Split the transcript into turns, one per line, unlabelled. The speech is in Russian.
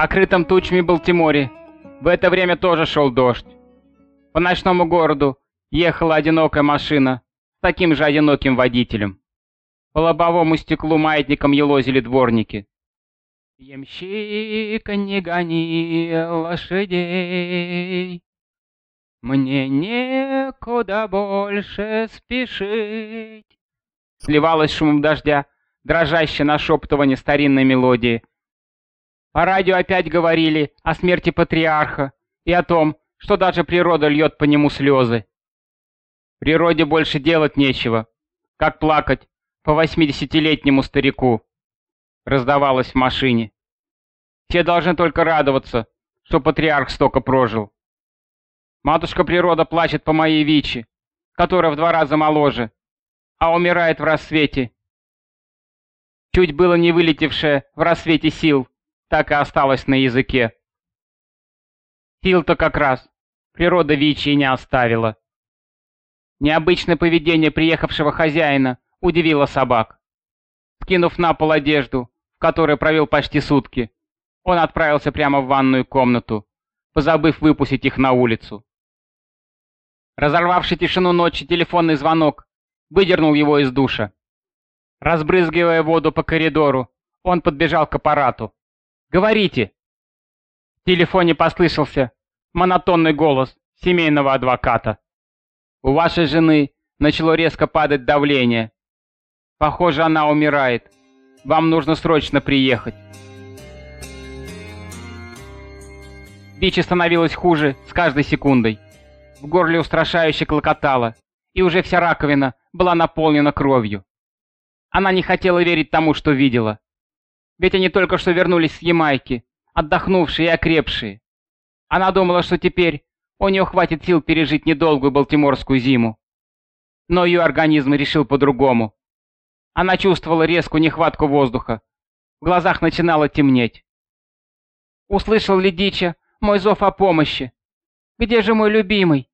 покрытом тучами Балтиморе в это время тоже шел дождь. По ночному городу ехала одинокая машина с таким же одиноким водителем. По лобовому стеклу маятником елозили дворники. «Ямщик, не гони лошадей, мне некуда больше спешить». Сливалось шумом дождя, дрожащее нашептывание старинной мелодии. По радио опять говорили о смерти патриарха и о том, что даже природа льет по нему слезы. Природе больше делать нечего, как плакать по восьмидесятилетнему старику раздавалось в машине. Все должны только радоваться, что патриарх столько прожил. Матушка природа плачет по моей Вичи, которая в два раза моложе, а умирает в рассвете. Чуть было не вылетевшая в рассвете сил, так и осталась на языке. Сил-то как раз природа Вичи не оставила. Необычное поведение приехавшего хозяина удивило собак. Скинув на пол одежду, в которой провел почти сутки, он отправился прямо в ванную комнату, позабыв выпустить их на улицу. Разорвавший тишину ночи телефонный звонок выдернул его из душа. Разбрызгивая воду по коридору, он подбежал к аппарату. «Говорите!» В телефоне послышался монотонный голос семейного адвоката. «У вашей жены начало резко падать давление. Похоже, она умирает. Вам нужно срочно приехать. Бичи становилось хуже с каждой секундой. В горле устрашающе клокотало, и уже вся раковина была наполнена кровью. Она не хотела верить тому, что видела. Ведь они только что вернулись с Ямайки, отдохнувшие и окрепшие. Она думала, что теперь у нее хватит сил пережить недолгую балтиморскую зиму. Но ее организм решил по-другому. Она чувствовала резкую нехватку воздуха. В глазах начинало темнеть. Услышал ли Дича мой зов о помощи? Где же мой любимый?